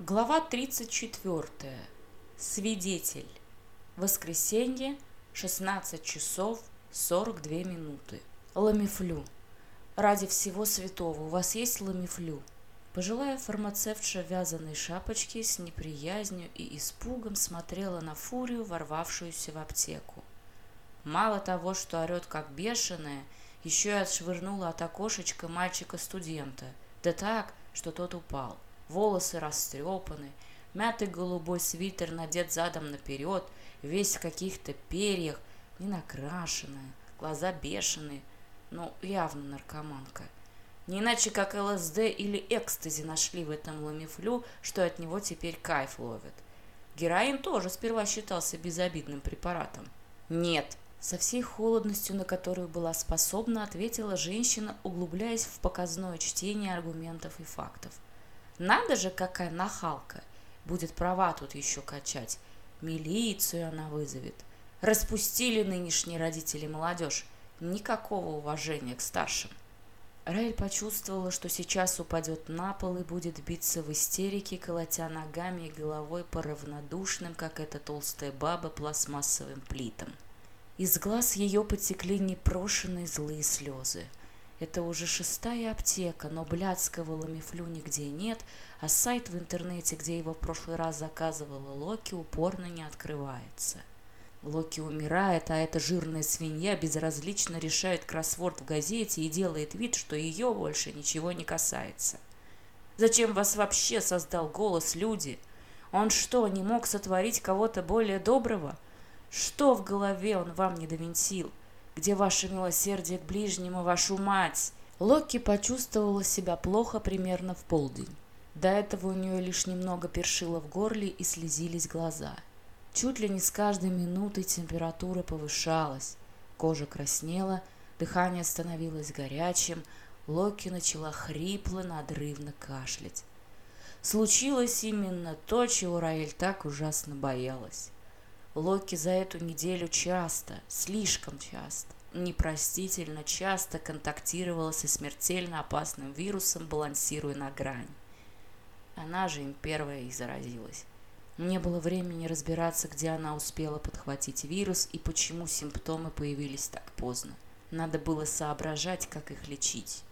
Глава 34. Свидетель. Воскресенье, 16 часов 42 минуты. Ламифлю. Ради всего святого, у вас есть ламифлю? Пожилая фармацевтша вязаной шапочке с неприязнью и испугом смотрела на фурию, ворвавшуюся в аптеку. Мало того, что орет как бешеная, еще и отшвырнула от окошечка мальчика-студента, да так, что тот упал волосы растрепаны, мятый голубой свитер надет задом наперед, весь в каких-то перьях, не накрашенная, глаза бешеные, но ну, явно наркоманка. Не иначе, как ЛСД или экстази нашли в этом ламифлю, что от него теперь кайф ловят. Героин тоже сперва считался безобидным препаратом. «Нет», — со всей холодностью, на которую была способна, ответила женщина, углубляясь в показное чтение аргументов и фактов. Надо же, какая нахалка. Будет права тут еще качать. Милицию она вызовет. Распустили нынешние родители молодежь. Никакого уважения к старшим. Раэль почувствовала, что сейчас упадет на пол и будет биться в истерике, колотя ногами и головой по равнодушным, как эта толстая баба, пластмассовым плитам. Из глаз ее потекли непрошенные злые слезы. Это уже шестая аптека, но блядского ламифлю нигде нет, а сайт в интернете, где его в прошлый раз заказывала Локи, упорно не открывается. Локи умирает, а эта жирная свинья безразлично решает кроссворд в газете и делает вид, что ее больше ничего не касается. Зачем вас вообще создал голос люди? Он что, не мог сотворить кого-то более доброго? Что в голове он вам не довинтил? — где ваше милосердие к ближнему, вашу мать?» Локи почувствовала себя плохо примерно в полдень. До этого у нее лишь немного першило в горле и слезились глаза. Чуть ли не с каждой минутой температура повышалась. Кожа краснела, дыхание становилось горячим, Локи начала хрипло, надрывно кашлять. Случилось именно то, чего Раэль так ужасно боялась. Локи за эту неделю часто, слишком часто, непростительно часто контактировала со смертельно опасным вирусом, балансируя на грани. Она же им первая и заразилась. Не было времени разбираться, где она успела подхватить вирус и почему симптомы появились так поздно. Надо было соображать, как их лечить.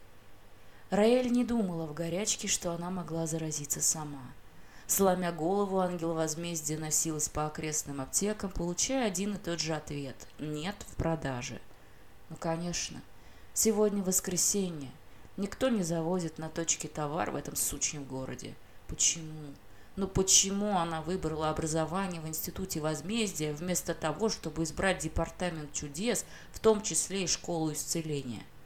Раэль не думала в горячке, что она могла заразиться сама – Сломя голову, ангел возмездия носилась по окрестным аптекам, получая один и тот же ответ – нет в продаже. Ну, конечно, сегодня воскресенье. Никто не завозит на точке товар в этом сучьем городе. Почему? Ну почему она выбрала образование в Институте возмездия вместо того, чтобы избрать департамент чудес, в том числе и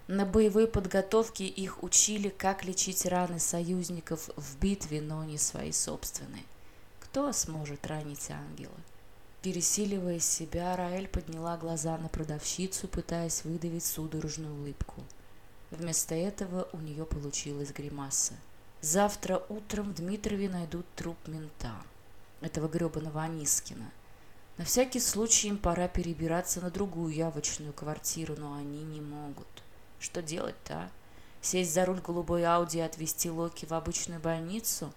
школу исцеления? На боевой подготовке их учили, как лечить раны союзников в битве, но не свои собственные. Кто сможет ранить ангела? Пересиливая себя, Раэль подняла глаза на продавщицу, пытаясь выдавить судорожную улыбку. Вместо этого у нее получилась гримаса. Завтра утром в Дмитрове найдут труп мента, этого гребаного Анискина. На всякий случай им пора перебираться на другую явочную квартиру, но они не могут. Что делать-то, а? Сесть за руль голубой Ауди и отвезти Локи в обычную больницу?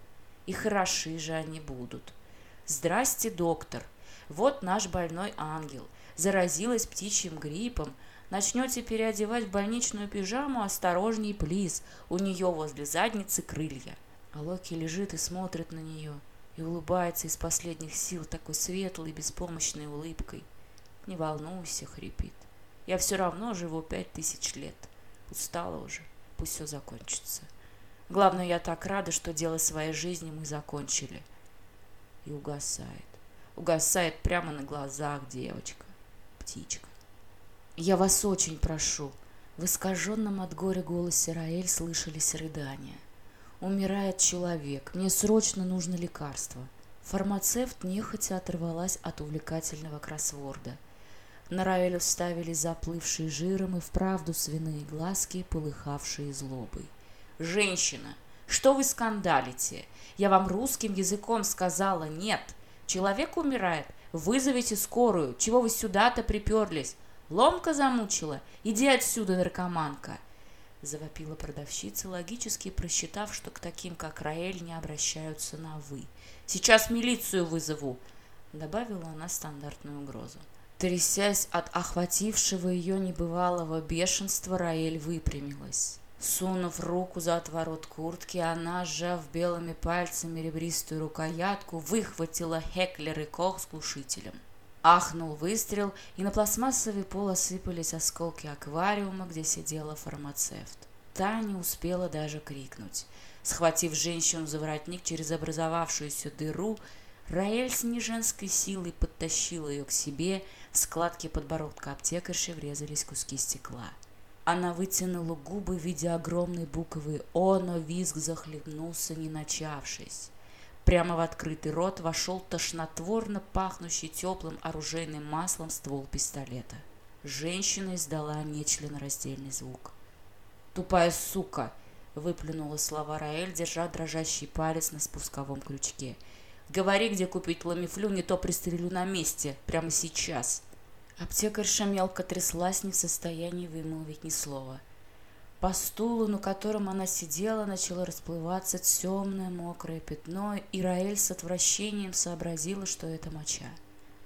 И хороши же они будут. Здрасте, доктор. Вот наш больной ангел. Заразилась птичьим гриппом. Начнете переодевать в больничную пижаму, осторожней, плиз. У нее возле задницы крылья. А Локи лежит и смотрит на нее. И улыбается из последних сил такой светлой, беспомощной улыбкой. Не волнуйся, хрипит. Я все равно живу пять тысяч лет устала уже пусть все закончится. Главное, я так рада, что дело своей жизни мы закончили. И угасает. Угасает прямо на глазах девочка, птичка. Я вас очень прошу. В искаженном от горя голосе Раэль слышались рыдания. Умирает человек. Мне срочно нужно лекарство. Фармацевт нехотя оторвалась от увлекательного кроссворда – на Раэля вставили заплывшие жиром и вправду свиные глазки, полыхавшие злобой. «Женщина, что вы скандалите? Я вам русским языком сказала нет. Человек умирает. Вызовите скорую. Чего вы сюда-то приперлись? Ломка замучила? Иди отсюда, наркоманка!» — завопила продавщица, логически просчитав, что к таким, как Раэль, не обращаются на «вы». «Сейчас милицию вызову!» — добавила она стандартную угрозу. Трясясь от охватившего ее небывалого бешенства, Раэль выпрямилась. Сунув руку за отворот куртки, она, сжав белыми пальцами ребристую рукоятку, выхватила Хеклер и Кох с глушителем. Ахнул выстрел, и на пластмассовый пол осыпались осколки аквариума, где сидела фармацевт. Та не успела даже крикнуть. Схватив женщину за воротник через образовавшуюся дыру, Раэль с неженской силой подтащила ее к себе, в складке подбородка аптекарши врезались куски стекла. Она вытянула губы, видя огромные буквы «О», но визг захлебнулся, не начавшись. Прямо в открытый рот вошел тошнотворно пахнущий теплым оружейным маслом ствол пистолета. Женщина издала нечленораздельный звук. «Тупая сука!» — выплюнула слова Раэль, держа дрожащий палец на спусковом крючке. «Говори, где купить ламифлю, не то пристрелю на месте, прямо сейчас!» Аптекарша мелко тряслась, не в состоянии вымолвить ни слова. По стулу, на котором она сидела, начало расплываться темное мокрое пятно, и Раэль с отвращением сообразила, что это моча.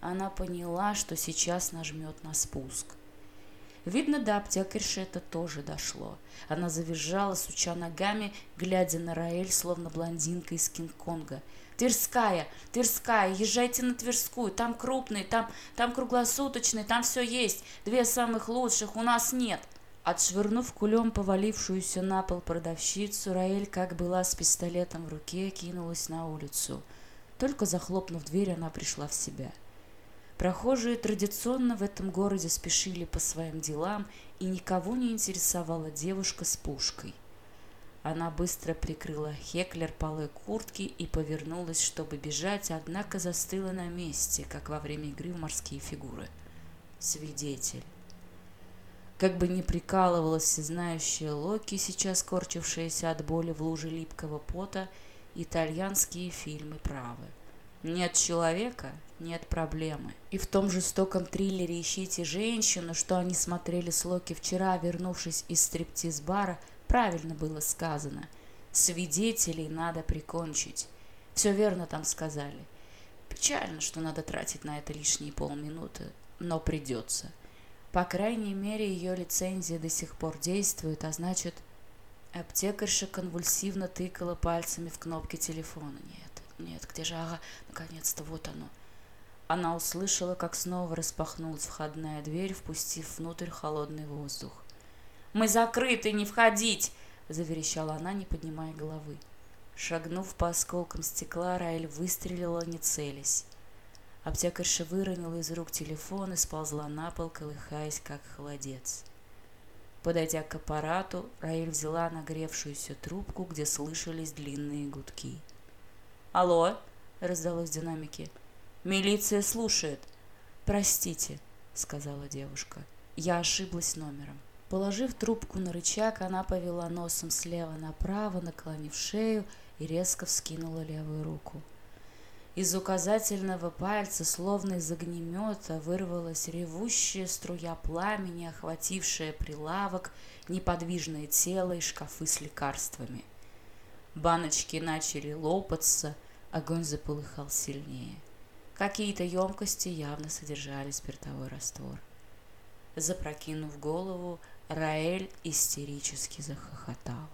Она поняла, что сейчас нажмет на спуск. Видно, до аптекарши это тоже дошло. Она завизжала, суча ногами, глядя на Раэль, словно блондинка из Кинг-Конга. «Тверская! Тверская! Езжайте на Тверскую! Там крупный, там, там круглосуточный, там все есть! Две самых лучших у нас нет!» Отшвырнув кулем повалившуюся на пол продавщицу, Раэль, как была с пистолетом в руке, кинулась на улицу. Только захлопнув дверь, она пришла в себя – Прохожие традиционно в этом городе спешили по своим делам, и никого не интересовала девушка с пушкой. Она быстро прикрыла Хеклер полы куртки и повернулась, чтобы бежать, однако застыла на месте, как во время игры в морские фигуры. Свидетель. Как бы ни прикалывалась всезнающая Локи, сейчас корчившаяся от боли в луже липкого пота, итальянские фильмы правы нет человека, нет проблемы. И в том жестоком триллере «Ищите женщину», что они смотрели с Локи вчера, вернувшись из стриптиз-бара, правильно было сказано. Свидетелей надо прикончить. Все верно там сказали. Печально, что надо тратить на это лишние полминуты, но придется. По крайней мере, ее лицензия до сих пор действует, а значит, аптекарша конвульсивно тыкала пальцами в кнопки телефона. Нет. Нет, где же Ага, наконец-то вот оно. Она услышала, как снова распахнулась входная дверь, впустив внутрь холодный воздух. «Мы закрыты, не входить!» — заверещала она, не поднимая головы. Шагнув по осколкам стекла, Раэль выстрелила, не целясь. Аптекарша выронила из рук телефон и сползла на пол, колыхаясь, как холодец. Подойдя к аппарату, Раэль взяла нагревшуюся трубку, где слышались длинные гудки.«Алло!» — раздалось в динамике. «Милиция слушает!» «Простите», — сказала девушка. «Я ошиблась номером». Положив трубку на рычаг, она повела носом слева направо, наклонив шею и резко вскинула левую руку. Из указательного пальца, словно из огнемета, вырвалась ревущая струя пламени, охватившая прилавок, неподвижное тело и шкафы с лекарствами. Баночки начали лопаться, огонь заполыхал сильнее. Какие-то емкости явно содержали спиртовой раствор. Запрокинув голову, Раэль истерически захохотала.